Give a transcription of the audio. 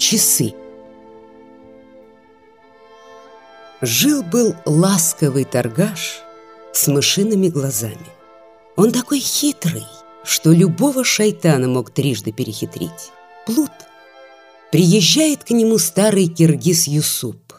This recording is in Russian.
Часы. Жил-был ласковый торгаш с мышиными глазами. Он такой хитрый, что любого шайтана мог трижды перехитрить. Плут. Приезжает к нему старый киргиз Юсуп.